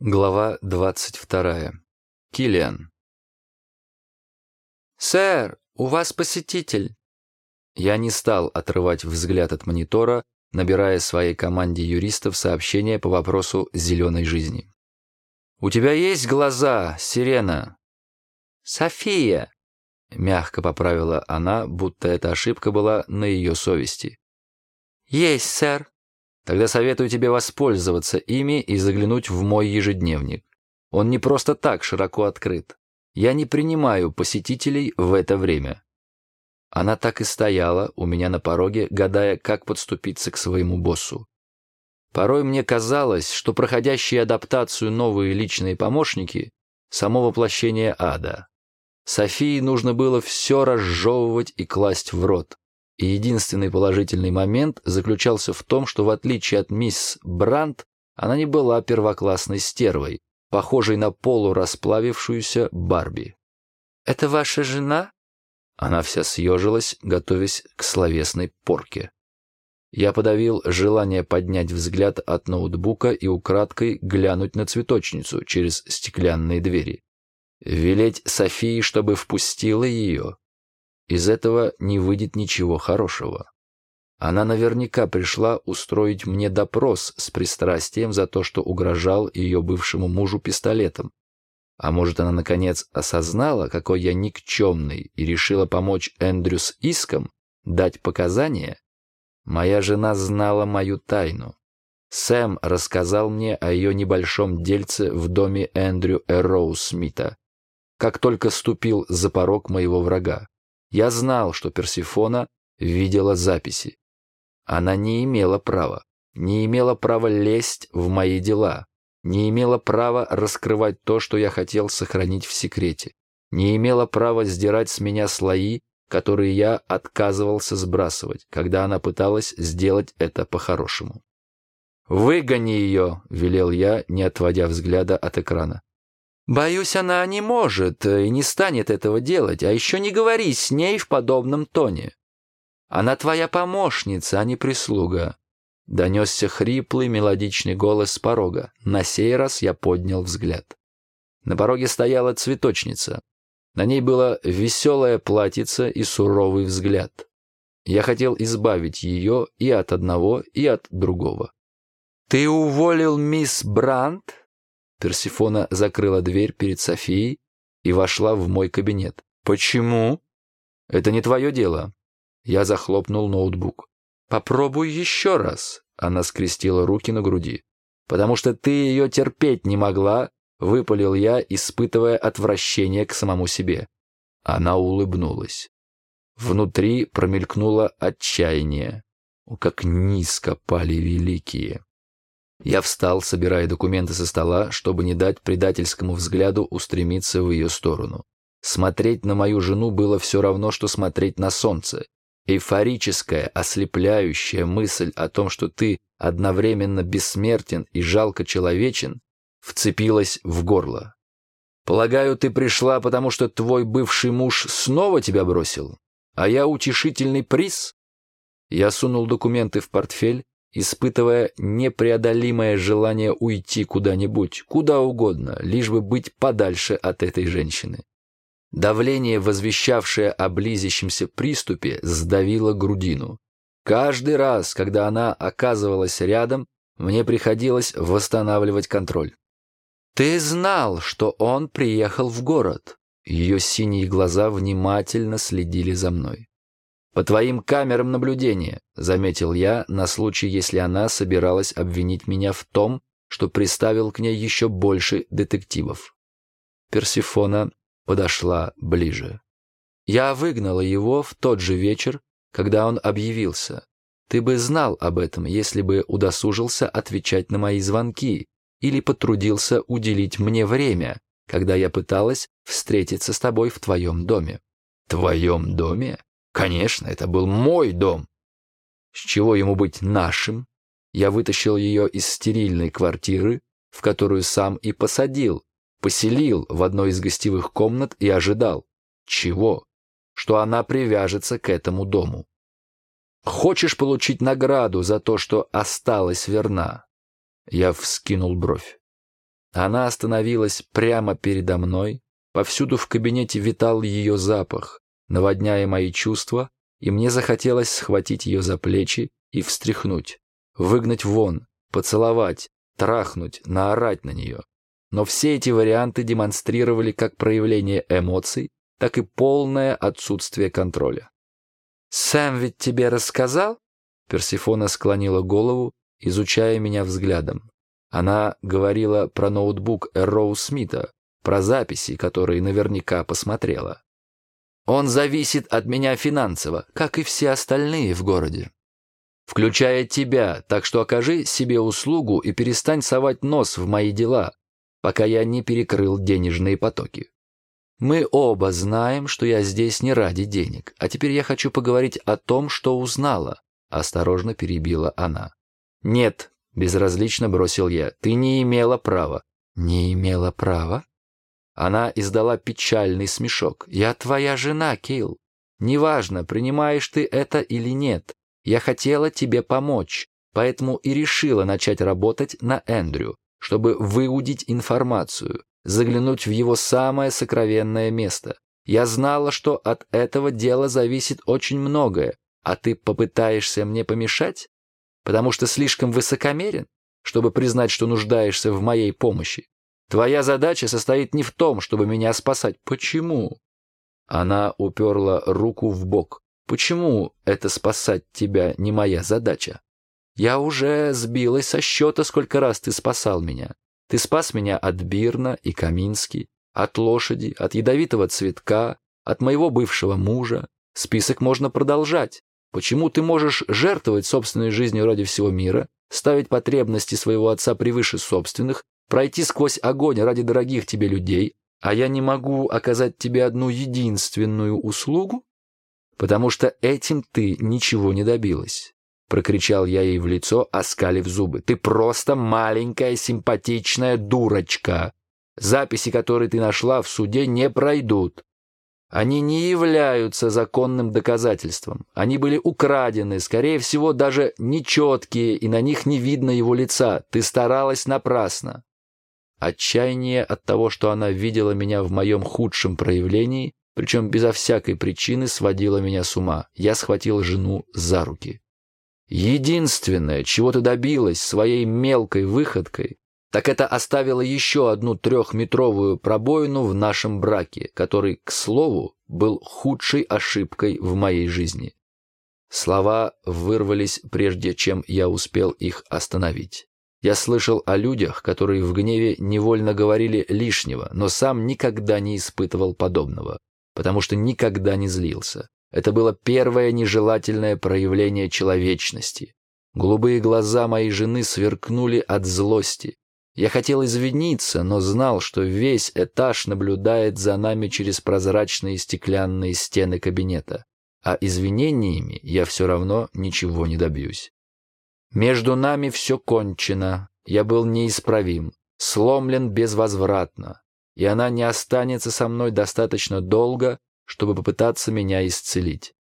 Глава 22. Киллиан. «Сэр, у вас посетитель!» Я не стал отрывать взгляд от монитора, набирая своей команде юристов сообщения по вопросу зеленой жизни. «У тебя есть глаза, сирена?» «София!» — мягко поправила она, будто эта ошибка была на ее совести. «Есть, сэр!» Тогда советую тебе воспользоваться ими и заглянуть в мой ежедневник. Он не просто так широко открыт. Я не принимаю посетителей в это время. Она так и стояла у меня на пороге, гадая, как подступиться к своему боссу. Порой мне казалось, что проходящие адаптацию новые личные помощники — само воплощение ада. Софии нужно было все разжевывать и класть в рот. И единственный положительный момент заключался в том, что в отличие от мисс Брандт, она не была первоклассной стервой, похожей на полурасплавившуюся Барби. «Это ваша жена?» Она вся съежилась, готовясь к словесной порке. Я подавил желание поднять взгляд от ноутбука и украдкой глянуть на цветочницу через стеклянные двери. Велеть Софии, чтобы впустила ее. Из этого не выйдет ничего хорошего. Она наверняка пришла устроить мне допрос с пристрастием за то, что угрожал ее бывшему мужу пистолетом. А может, она, наконец, осознала, какой я никчемный, и решила помочь Эндрю с иском, дать показания? Моя жена знала мою тайну. Сэм рассказал мне о ее небольшом дельце в доме Эндрю Эроу Смита, как только ступил за порог моего врага. Я знал, что Персифона видела записи. Она не имела права, не имела права лезть в мои дела, не имела права раскрывать то, что я хотел сохранить в секрете, не имела права сдирать с меня слои, которые я отказывался сбрасывать, когда она пыталась сделать это по-хорошему. «Выгони ее!» — велел я, не отводя взгляда от экрана. Боюсь, она не может и не станет этого делать, а еще не говори с ней в подобном тоне. Она твоя помощница, а не прислуга. Донесся хриплый мелодичный голос с порога. На сей раз я поднял взгляд. На пороге стояла цветочница. На ней было веселое платьице и суровый взгляд. Я хотел избавить ее и от одного, и от другого. «Ты уволил мисс Брандт?» Персифона закрыла дверь перед Софией и вошла в мой кабинет. «Почему?» «Это не твое дело». Я захлопнул ноутбук. «Попробуй еще раз», — она скрестила руки на груди. «Потому что ты ее терпеть не могла», — выпалил я, испытывая отвращение к самому себе. Она улыбнулась. Внутри промелькнуло отчаяние. О, как низко пали великие. Я встал, собирая документы со стола, чтобы не дать предательскому взгляду устремиться в ее сторону. Смотреть на мою жену было все равно, что смотреть на солнце. Эйфорическая, ослепляющая мысль о том, что ты одновременно бессмертен и жалко человечен, вцепилась в горло. «Полагаю, ты пришла, потому что твой бывший муж снова тебя бросил? А я утешительный приз?» Я сунул документы в портфель испытывая непреодолимое желание уйти куда-нибудь, куда угодно, лишь бы быть подальше от этой женщины. Давление, возвещавшее о близящемся приступе, сдавило грудину. Каждый раз, когда она оказывалась рядом, мне приходилось восстанавливать контроль. «Ты знал, что он приехал в город?» Ее синие глаза внимательно следили за мной. «По твоим камерам наблюдения», — заметил я на случай, если она собиралась обвинить меня в том, что приставил к ней еще больше детективов. Персифона подошла ближе. Я выгнала его в тот же вечер, когда он объявился. Ты бы знал об этом, если бы удосужился отвечать на мои звонки или потрудился уделить мне время, когда я пыталась встретиться с тобой в твоем доме. Твоем доме? Конечно, это был мой дом. С чего ему быть нашим? Я вытащил ее из стерильной квартиры, в которую сам и посадил, поселил в одной из гостевых комнат и ожидал. Чего? Что она привяжется к этому дому. Хочешь получить награду за то, что осталась верна? Я вскинул бровь. Она остановилась прямо передо мной, повсюду в кабинете витал ее запах, наводняя мои чувства, и мне захотелось схватить ее за плечи и встряхнуть, выгнать вон, поцеловать, трахнуть, наорать на нее. Но все эти варианты демонстрировали как проявление эмоций, так и полное отсутствие контроля. «Сэм ведь тебе рассказал?» Персифона склонила голову, изучая меня взглядом. Она говорила про ноутбук Эрроу Смита, про записи, которые наверняка посмотрела. «Он зависит от меня финансово, как и все остальные в городе. Включая тебя, так что окажи себе услугу и перестань совать нос в мои дела, пока я не перекрыл денежные потоки. Мы оба знаем, что я здесь не ради денег, а теперь я хочу поговорить о том, что узнала», — осторожно перебила она. «Нет», — безразлично бросил я, — «ты не имела права». «Не имела права?» Она издала печальный смешок. «Я твоя жена, Кейл. Неважно, принимаешь ты это или нет. Я хотела тебе помочь, поэтому и решила начать работать на Эндрю чтобы выудить информацию, заглянуть в его самое сокровенное место. Я знала, что от этого дела зависит очень многое, а ты попытаешься мне помешать? Потому что слишком высокомерен, чтобы признать, что нуждаешься в моей помощи. Твоя задача состоит не в том, чтобы меня спасать. Почему? Она уперла руку в бок. Почему это спасать тебя не моя задача? Я уже сбилась со счета, сколько раз ты спасал меня. Ты спас меня от Бирна и Камински, от лошади, от ядовитого цветка, от моего бывшего мужа. Список можно продолжать. Почему ты можешь жертвовать собственной жизнью ради всего мира, ставить потребности своего отца превыше собственных, пройти сквозь огонь ради дорогих тебе людей, а я не могу оказать тебе одну единственную услугу? Потому что этим ты ничего не добилась. Прокричал я ей в лицо, оскалив зубы. «Ты просто маленькая симпатичная дурочка. Записи, которые ты нашла в суде, не пройдут. Они не являются законным доказательством. Они были украдены, скорее всего, даже нечеткие, и на них не видно его лица. Ты старалась напрасно». Отчаяние от того, что она видела меня в моем худшем проявлении, причем безо всякой причины, сводило меня с ума. Я схватил жену за руки. Единственное, чего ты добилась своей мелкой выходкой, так это оставила еще одну трехметровую пробоину в нашем браке, который, к слову, был худшей ошибкой в моей жизни. Слова вырвались, прежде чем я успел их остановить. Я слышал о людях, которые в гневе невольно говорили лишнего, но сам никогда не испытывал подобного, потому что никогда не злился. Это было первое нежелательное проявление человечности. Голубые глаза моей жены сверкнули от злости. Я хотел извиниться, но знал, что весь этаж наблюдает за нами через прозрачные стеклянные стены кабинета, а извинениями я все равно ничего не добьюсь. Между нами все кончено, я был неисправим, сломлен безвозвратно, и она не останется со мной достаточно долго, чтобы попытаться меня исцелить.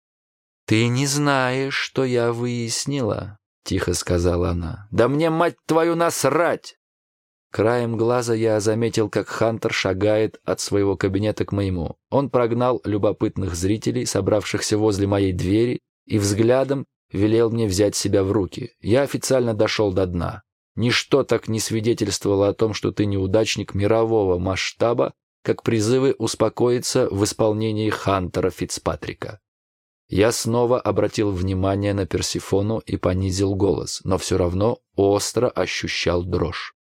«Ты не знаешь, что я выяснила», — тихо сказала она. «Да мне, мать твою, насрать!» Краем глаза я заметил, как Хантер шагает от своего кабинета к моему. Он прогнал любопытных зрителей, собравшихся возле моей двери, и взглядом велел мне взять себя в руки. Я официально дошел до дна. Ничто так не свидетельствовало о том, что ты неудачник мирового масштаба, как призывы успокоиться в исполнении Хантера Фицпатрика. Я снова обратил внимание на Персифону и понизил голос, но все равно остро ощущал дрожь.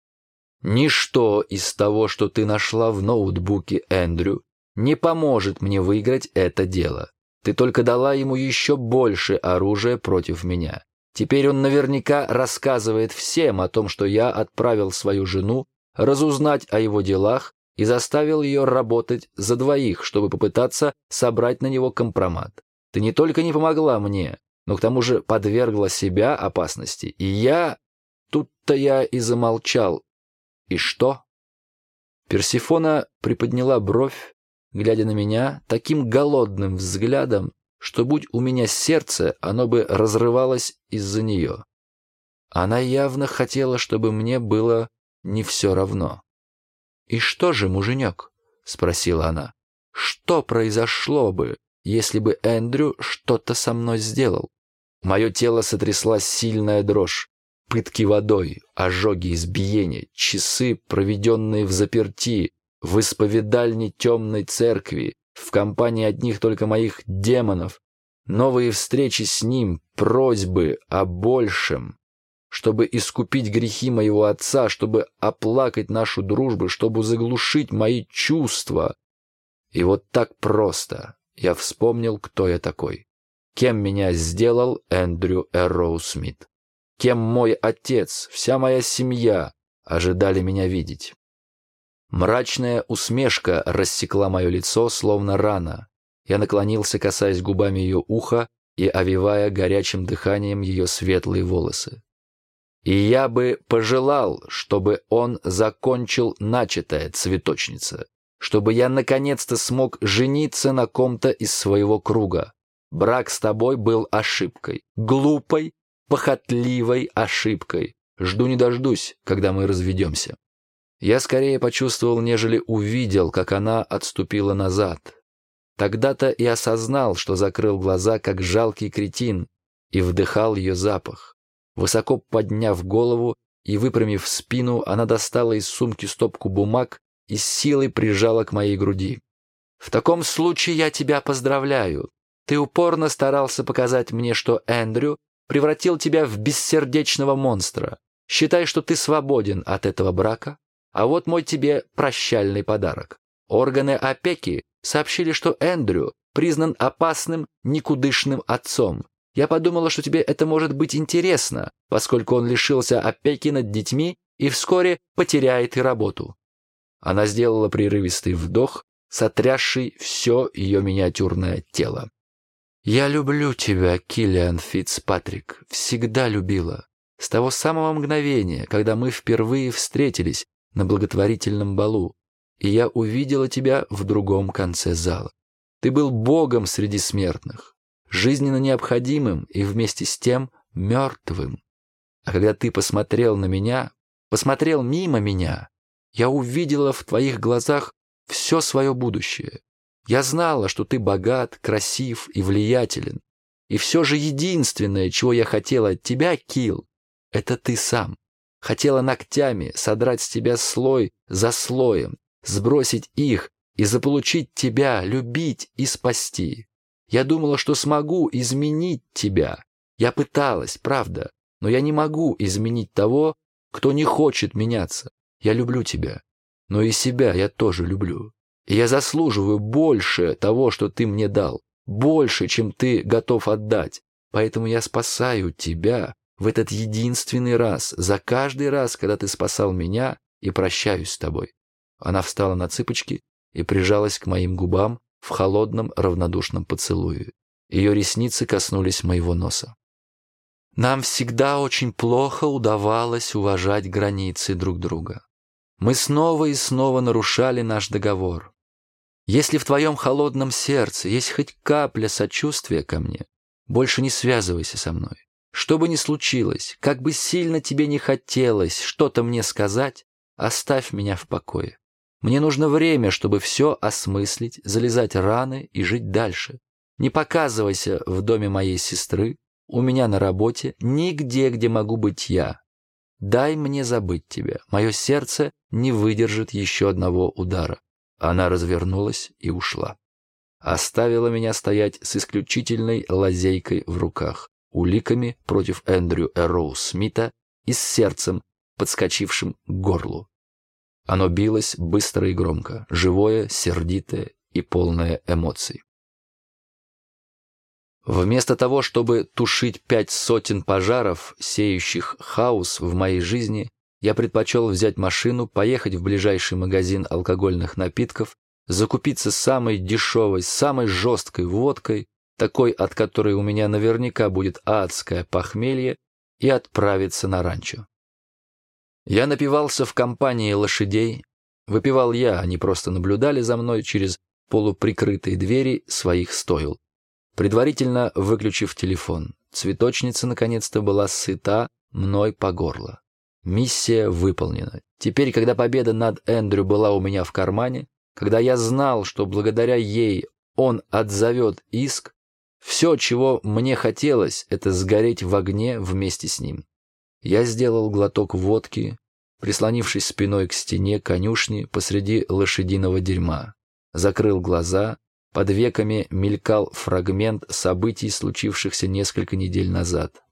«Ничто из того, что ты нашла в ноутбуке Эндрю, не поможет мне выиграть это дело. Ты только дала ему еще больше оружия против меня. Теперь он наверняка рассказывает всем о том, что я отправил свою жену разузнать о его делах и заставил ее работать за двоих, чтобы попытаться собрать на него компромат. Ты не только не помогла мне, но к тому же подвергла себя опасности. И я... Тут-то я и замолчал. И что? Персифона приподняла бровь, глядя на меня таким голодным взглядом, что, будь у меня сердце, оно бы разрывалось из-за нее. Она явно хотела, чтобы мне было не все равно. «И что же, муженек?» — спросила она. «Что произошло бы, если бы Эндрю что-то со мной сделал?» Мое тело сотряслась сильная дрожь. Пытки водой, ожоги, избиения, часы, проведенные в заперти, в исповедальне темной церкви, в компании одних только моих демонов, новые встречи с ним, просьбы о большем, чтобы искупить грехи моего отца, чтобы оплакать нашу дружбу, чтобы заглушить мои чувства. И вот так просто я вспомнил, кто я такой. Кем меня сделал Эндрю Эрроу Смит. Кем мой отец, вся моя семья ожидали меня видеть. Мрачная усмешка рассекла мое лицо, словно рана. Я наклонился, касаясь губами ее уха и овивая горячим дыханием ее светлые волосы. И я бы пожелал, чтобы он закончил начатое, цветочница, чтобы я наконец-то смог жениться на ком-то из своего круга. Брак с тобой был ошибкой, глупой, похотливой ошибкой. Жду не дождусь, когда мы разведемся. Я скорее почувствовал, нежели увидел, как она отступила назад. Тогда-то и осознал, что закрыл глаза, как жалкий кретин, и вдыхал ее запах. Высоко подняв голову и выпрямив спину, она достала из сумки стопку бумаг и с силой прижала к моей груди. «В таком случае я тебя поздравляю. Ты упорно старался показать мне, что Эндрю превратил тебя в бессердечного монстра. Считай, что ты свободен от этого брака. А вот мой тебе прощальный подарок. Органы опеки сообщили, что Эндрю признан опасным, никудышным отцом, я подумала, что тебе это может быть интересно, поскольку он лишился опеки над детьми и вскоре потеряет и работу». Она сделала прерывистый вдох, сотрясший все ее миниатюрное тело. «Я люблю тебя, Киллиан Фицпатрик, всегда любила. С того самого мгновения, когда мы впервые встретились на благотворительном балу, и я увидела тебя в другом конце зала. Ты был богом среди смертных жизненно необходимым и вместе с тем мертвым. А когда ты посмотрел на меня, посмотрел мимо меня, я увидела в твоих глазах все свое будущее. Я знала, что ты богат, красив и влиятелен. И все же единственное, чего я хотела от тебя, Кил, это ты сам. Хотела ногтями содрать с тебя слой за слоем, сбросить их и заполучить тебя, любить и спасти. Я думала, что смогу изменить тебя. Я пыталась, правда, но я не могу изменить того, кто не хочет меняться. Я люблю тебя, но и себя я тоже люблю. И я заслуживаю больше того, что ты мне дал, больше, чем ты готов отдать. Поэтому я спасаю тебя в этот единственный раз, за каждый раз, когда ты спасал меня, и прощаюсь с тобой. Она встала на цыпочки и прижалась к моим губам, в холодном равнодушном поцелуе. Ее ресницы коснулись моего носа. Нам всегда очень плохо удавалось уважать границы друг друга. Мы снова и снова нарушали наш договор. Если в твоем холодном сердце есть хоть капля сочувствия ко мне, больше не связывайся со мной. Что бы ни случилось, как бы сильно тебе не хотелось что-то мне сказать, оставь меня в покое. Мне нужно время, чтобы все осмыслить, залезать раны и жить дальше. Не показывайся в доме моей сестры, у меня на работе, нигде, где могу быть я. Дай мне забыть тебя. Мое сердце не выдержит еще одного удара. Она развернулась и ушла. Оставила меня стоять с исключительной лазейкой в руках, уликами против Эндрю Эрроу Смита и с сердцем, подскочившим к горлу. Оно билось быстро и громко, живое, сердитое и полное эмоций. Вместо того, чтобы тушить пять сотен пожаров, сеющих хаос в моей жизни, я предпочел взять машину, поехать в ближайший магазин алкогольных напитков, закупиться самой дешевой, самой жесткой водкой, такой, от которой у меня наверняка будет адское похмелье, и отправиться на ранчо. Я напивался в компании лошадей. Выпивал я, они просто наблюдали за мной через полуприкрытые двери своих стоил. Предварительно выключив телефон, цветочница наконец-то была сыта мной по горло. Миссия выполнена. Теперь, когда победа над Эндрю была у меня в кармане, когда я знал, что благодаря ей он отзовет иск, все, чего мне хотелось, это сгореть в огне вместе с ним. Я сделал глоток водки, прислонившись спиной к стене конюшни посреди лошадиного дерьма. Закрыл глаза, под веками мелькал фрагмент событий, случившихся несколько недель назад.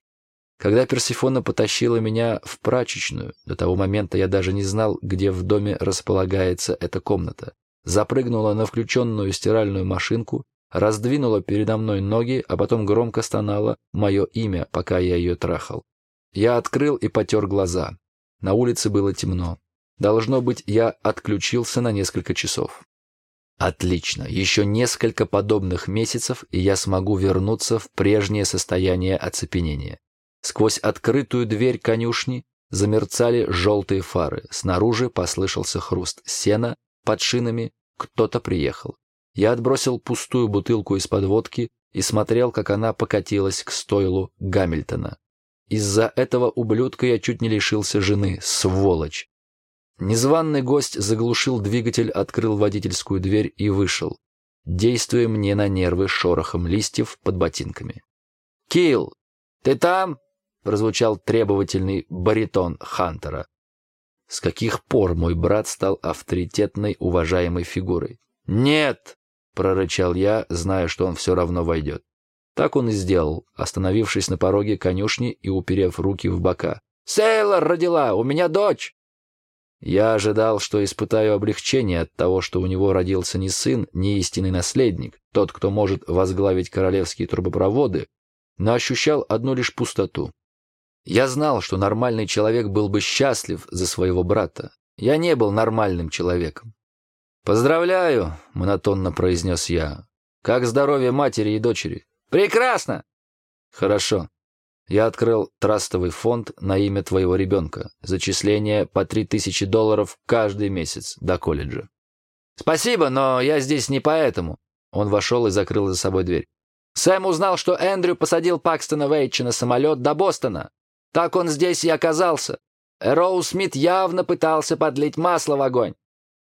Когда Персифона потащила меня в прачечную, до того момента я даже не знал, где в доме располагается эта комната, запрыгнула на включенную стиральную машинку, раздвинула передо мной ноги, а потом громко стонала мое имя, пока я ее трахал. Я открыл и потер глаза. На улице было темно. Должно быть, я отключился на несколько часов. Отлично, еще несколько подобных месяцев, и я смогу вернуться в прежнее состояние оцепенения. Сквозь открытую дверь конюшни замерцали желтые фары. Снаружи послышался хруст сена под шинами. Кто-то приехал. Я отбросил пустую бутылку из-под водки и смотрел, как она покатилась к стойлу Гамильтона. Из-за этого ублюдка я чуть не лишился жены, сволочь. Незваный гость заглушил двигатель, открыл водительскую дверь и вышел, действуя мне на нервы шорохом листьев под ботинками. «Килл, ты там?» — прозвучал требовательный баритон Хантера. С каких пор мой брат стал авторитетной, уважаемой фигурой? «Нет!» — прорычал я, зная, что он все равно войдет. Так он и сделал, остановившись на пороге конюшни и уперев руки в бока. «Сейлор родила! У меня дочь!» Я ожидал, что испытаю облегчение от того, что у него родился не сын, не истинный наследник, тот, кто может возглавить королевские трубопроводы, но ощущал одну лишь пустоту. Я знал, что нормальный человек был бы счастлив за своего брата. Я не был нормальным человеком. «Поздравляю», — монотонно произнес я. «Как здоровье матери и дочери?» «Прекрасно!» «Хорошо. Я открыл трастовый фонд на имя твоего ребенка. Зачисление по три тысячи долларов каждый месяц до колледжа». «Спасибо, но я здесь не поэтому». Он вошел и закрыл за собой дверь. «Сэм узнал, что Эндрю посадил Пакстона Вейтча на самолет до Бостона. Так он здесь и оказался. Роу Смит явно пытался подлить масло в огонь.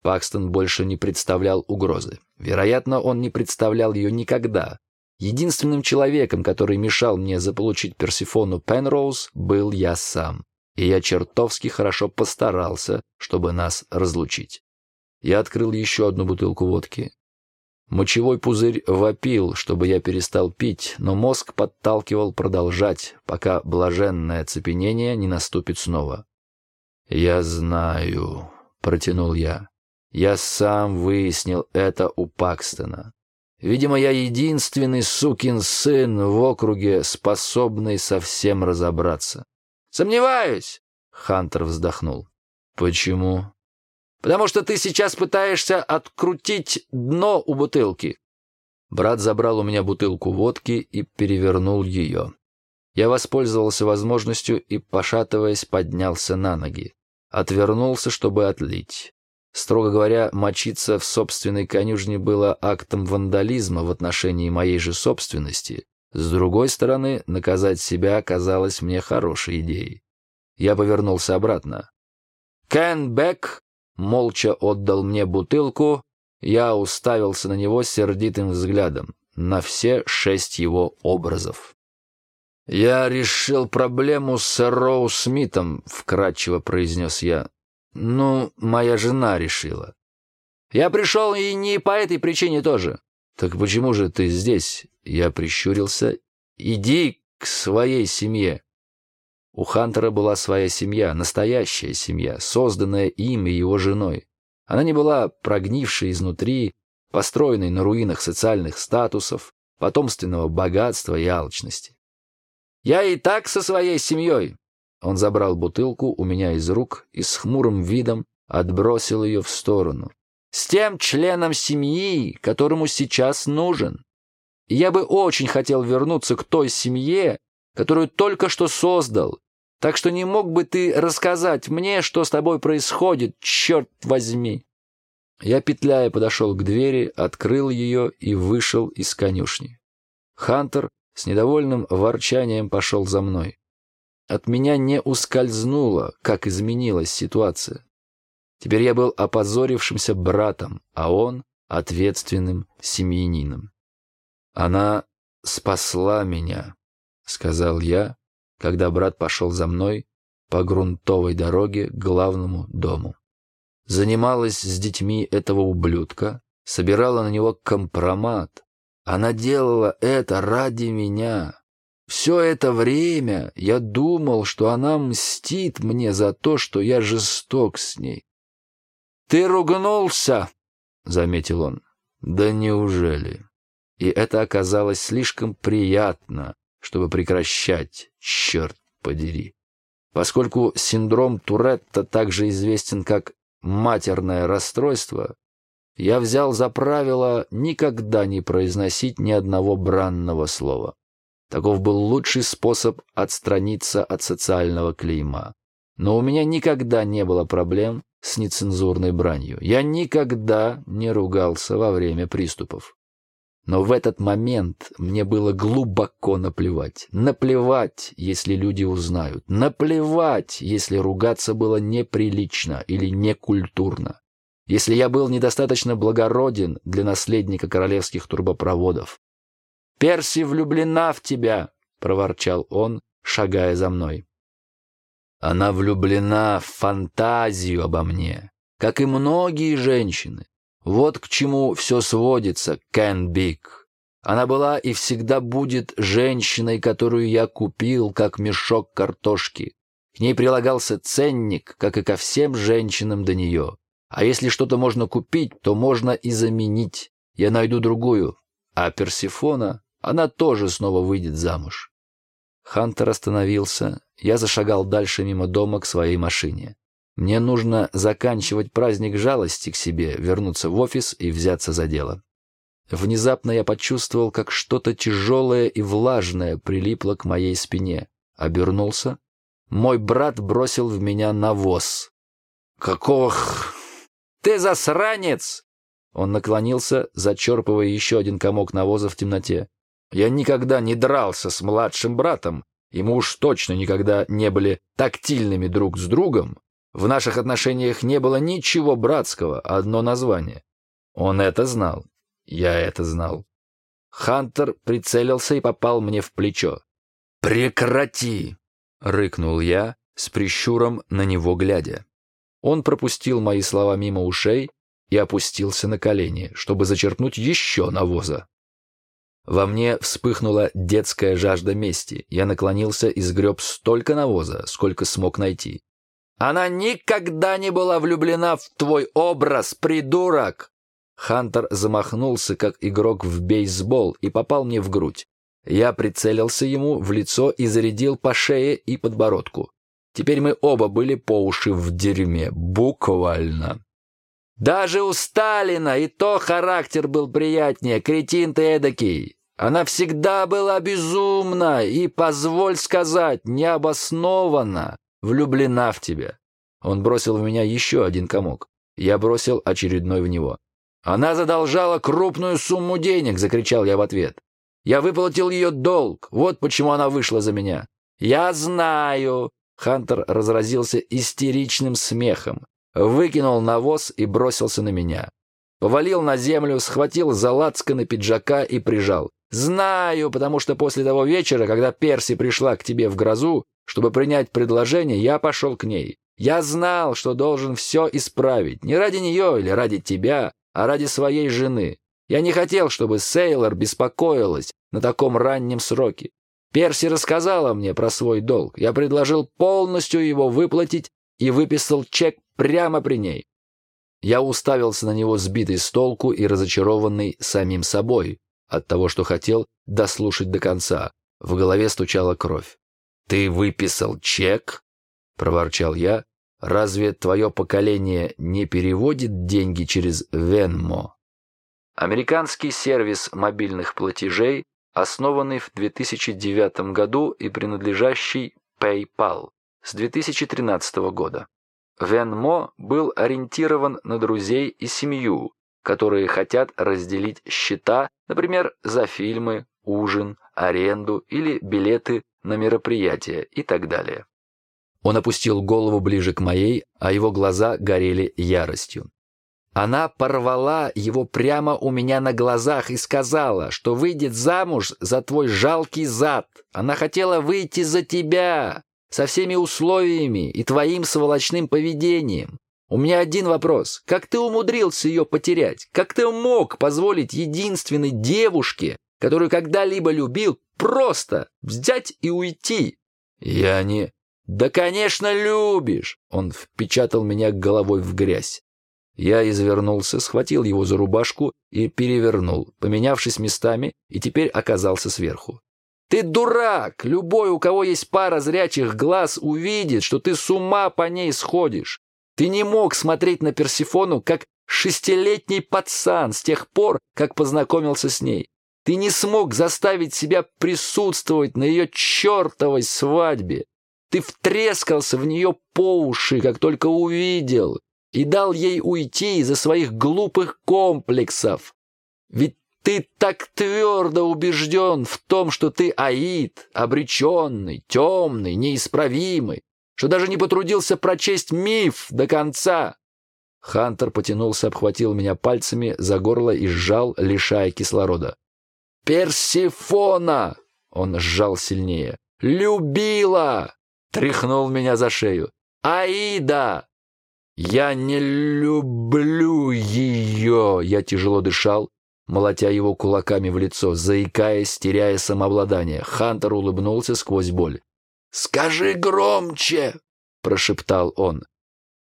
Пакстон больше не представлял угрозы. Вероятно, он не представлял ее никогда. Единственным человеком, который мешал мне заполучить Персифону Пенроуз, был я сам. И я чертовски хорошо постарался, чтобы нас разлучить. Я открыл еще одну бутылку водки. Мочевой пузырь вопил, чтобы я перестал пить, но мозг подталкивал продолжать, пока блаженное оцепенение не наступит снова. «Я знаю», — протянул я. «Я сам выяснил это у Пакстона. Видимо, я единственный сукин сын в округе, способный совсем разобраться». «Сомневаюсь», — Хантер вздохнул. «Почему?» потому что ты сейчас пытаешься открутить дно у бутылки». Брат забрал у меня бутылку водки и перевернул ее. Я воспользовался возможностью и, пошатываясь, поднялся на ноги. Отвернулся, чтобы отлить. Строго говоря, мочиться в собственной конюжне было актом вандализма в отношении моей же собственности. С другой стороны, наказать себя оказалось мне хорошей идеей. Я повернулся обратно. «Кен Бек молча отдал мне бутылку, я уставился на него сердитым взглядом, на все шесть его образов. «Я решил проблему с Роу Смитом», — вкратчиво произнес я. «Ну, моя жена решила». «Я пришел и не по этой причине тоже». «Так почему же ты здесь?» Я прищурился. «Иди к своей семье». У Хантера была своя семья, настоящая семья, созданная им и его женой. Она не была прогнившей изнутри, построенной на руинах социальных статусов, потомственного богатства и алчности. «Я и так со своей семьей!» Он забрал бутылку у меня из рук и с хмурым видом отбросил ее в сторону. «С тем членом семьи, которому сейчас нужен. Я бы очень хотел вернуться к той семье, которую только что создал. Так что не мог бы ты рассказать мне, что с тобой происходит, черт возьми?» Я, петляя, подошел к двери, открыл ее и вышел из конюшни. Хантер с недовольным ворчанием пошел за мной. От меня не ускользнуло, как изменилась ситуация. Теперь я был опозорившимся братом, а он — ответственным семьянином. Она спасла меня, — сказал я, когда брат пошел за мной по грунтовой дороге к главному дому. Занималась с детьми этого ублюдка, собирала на него компромат. Она делала это ради меня. Все это время я думал, что она мстит мне за то, что я жесток с ней. «Ты ругнулся!» — заметил он. «Да неужели?» И это оказалось слишком приятно, чтобы прекращать, черт подери. Поскольку синдром Туретта также известен как матерное расстройство, я взял за правило никогда не произносить ни одного бранного слова. Таков был лучший способ отстраниться от социального клейма. Но у меня никогда не было проблем с нецензурной бранью. Я никогда не ругался во время приступов. Но в этот момент мне было глубоко наплевать. Наплевать, если люди узнают. Наплевать, если ругаться было неприлично или некультурно. Если я был недостаточно благороден для наследника королевских трубопроводов. «Перси влюблена в тебя!» — проворчал он, шагая за мной. Она влюблена в фантазию обо мне, как и многие женщины. Вот к чему все сводится, Кен Биг. Она была и всегда будет женщиной, которую я купил, как мешок картошки. К ней прилагался ценник, как и ко всем женщинам до нее. А если что-то можно купить, то можно и заменить. Я найду другую. А Персифона, она тоже снова выйдет замуж. Хантер остановился. Я зашагал дальше мимо дома к своей машине. Мне нужно заканчивать праздник жалости к себе, вернуться в офис и взяться за дело. Внезапно я почувствовал, как что-то тяжелое и влажное прилипло к моей спине. Обернулся. Мой брат бросил в меня навоз. «Какого х... Ты засранец!» Он наклонился, зачерпывая еще один комок навоза в темноте. «Я никогда не дрался с младшим братом, и мы уж точно никогда не были тактильными друг с другом, в наших отношениях не было ничего братского, одно название. Он это знал. Я это знал. Хантер прицелился и попал мне в плечо. «Прекрати!» — рыкнул я, с прищуром на него глядя. Он пропустил мои слова мимо ушей и опустился на колени, чтобы зачерпнуть еще навоза. Во мне вспыхнула детская жажда мести. Я наклонился и сгреб столько навоза, сколько смог найти. Она никогда не была влюблена в твой образ, придурок!» Хантер замахнулся, как игрок в бейсбол, и попал мне в грудь. Я прицелился ему в лицо и зарядил по шее и подбородку. Теперь мы оба были по уши в дерьме, буквально. Даже у Сталина и то характер был приятнее, кретин ты эдакий. Она всегда была безумна и, позволь сказать, необоснованно влюблена в тебя. Он бросил в меня еще один комок. Я бросил очередной в него. «Она задолжала крупную сумму денег!» — закричал я в ответ. «Я выплатил ее долг. Вот почему она вышла за меня». «Я знаю!» — Хантер разразился истеричным смехом. Выкинул навоз и бросился на меня. Повалил на землю, схватил за лацканы пиджака и прижал. «Знаю, потому что после того вечера, когда Перси пришла к тебе в грозу, чтобы принять предложение, я пошел к ней. Я знал, что должен все исправить. Не ради нее или ради тебя, а ради своей жены. Я не хотел, чтобы Сейлор беспокоилась на таком раннем сроке. Перси рассказала мне про свой долг. Я предложил полностью его выплатить и выписал чек прямо при ней. Я уставился на него сбитый с толку и разочарованный самим собой от того, что хотел дослушать до конца. В голове стучала кровь. «Ты выписал чек?» — проворчал я. «Разве твое поколение не переводит деньги через Венмо?» Американский сервис мобильных платежей, основанный в 2009 году и принадлежащий PayPal с 2013 года. Венмо был ориентирован на друзей и семью, которые хотят разделить счета, например, за фильмы, ужин, аренду или билеты на мероприятие и так далее. Он опустил голову ближе к моей, а его глаза горели яростью. Она порвала его прямо у меня на глазах и сказала, что выйдет замуж за твой жалкий зад. Она хотела выйти за тебя со всеми условиями и твоим сволочным поведением. У меня один вопрос. Как ты умудрился ее потерять? Как ты мог позволить единственной девушке, которую когда-либо любил, просто взять и уйти? Я не... Да, конечно, любишь! Он впечатал меня головой в грязь. Я извернулся, схватил его за рубашку и перевернул, поменявшись местами, и теперь оказался сверху. «Ты дурак! Любой, у кого есть пара зрячих глаз, увидит, что ты с ума по ней сходишь. Ты не мог смотреть на Персифону, как шестилетний пацан с тех пор, как познакомился с ней. Ты не смог заставить себя присутствовать на ее чертовой свадьбе. Ты втрескался в нее по уши, как только увидел и дал ей уйти из-за своих глупых комплексов. Ведь ты так твердо убежден в том, что ты Аид, обреченный, темный, неисправимый, что даже не потрудился прочесть миф до конца. Хантер потянулся, обхватил меня пальцами за горло и сжал, лишая кислорода. «Персифона!» — он сжал сильнее. «Любила!» — тряхнул меня за шею. «Аида! «Я не люблю ее!» Я тяжело дышал, молотя его кулаками в лицо, заикаясь, теряя самообладание. Хантер улыбнулся сквозь боль. «Скажи громче!» — прошептал он.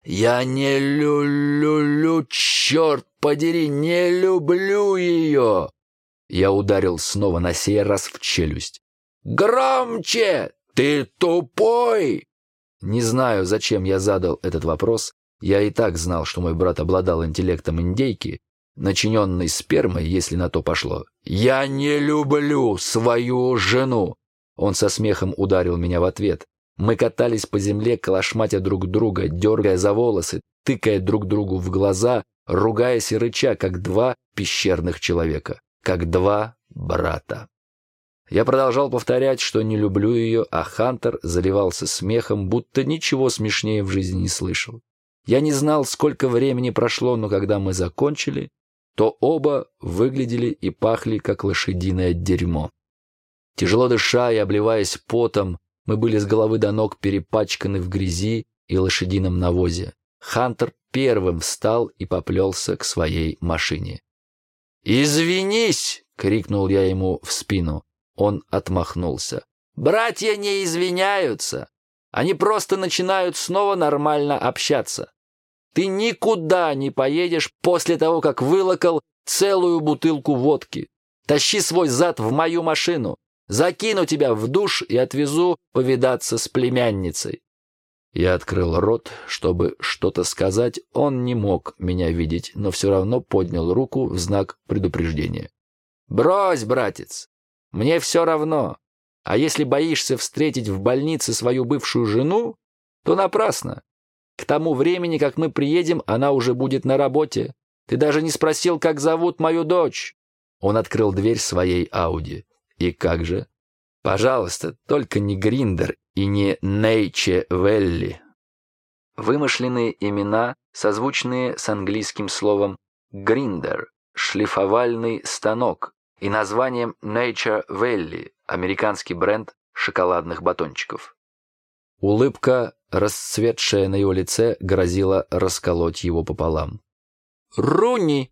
«Я не лю-лю-лю, черт подери, не люблю ее!» Я ударил снова на сей раз в челюсть. «Громче! Ты тупой!» Не знаю, зачем я задал этот вопрос, я и так знал, что мой брат обладал интеллектом индейки, начиненной спермой, если на то пошло. «Я не люблю свою жену!» Он со смехом ударил меня в ответ. Мы катались по земле, калашматя друг друга, дергая за волосы, тыкая друг другу в глаза, ругаясь и рыча, как два пещерных человека, как два брата. Я продолжал повторять, что не люблю ее, а Хантер заливался смехом, будто ничего смешнее в жизни не слышал. Я не знал, сколько времени прошло, но когда мы закончили, то оба выглядели и пахли, как лошадиное дерьмо. Тяжело дыша и обливаясь потом, мы были с головы до ног перепачканы в грязи и лошадином навозе. Хантер первым встал и поплелся к своей машине. «Извинись!» — крикнул я ему в спину. Он отмахнулся. «Братья не извиняются. Они просто начинают снова нормально общаться. Ты никуда не поедешь после того, как вылокал целую бутылку водки. Тащи свой зад в мою машину. Закину тебя в душ и отвезу повидаться с племянницей». Я открыл рот, чтобы что-то сказать. Он не мог меня видеть, но все равно поднял руку в знак предупреждения. «Брось, братец! Мне все равно. А если боишься встретить в больнице свою бывшую жену, то напрасно. К тому времени, как мы приедем, она уже будет на работе. Ты даже не спросил, как зовут мою дочь». Он открыл дверь своей Ауди. «И как же?» «Пожалуйста, только не Гриндер и не Нейче Велли». Вымышленные имена, созвучные с английским словом «гриндер» — шлифовальный станок, и названием Nature Valley, американский бренд шоколадных батончиков. Улыбка расцветшая на его лице, грозила расколоть его пополам. «Руни!»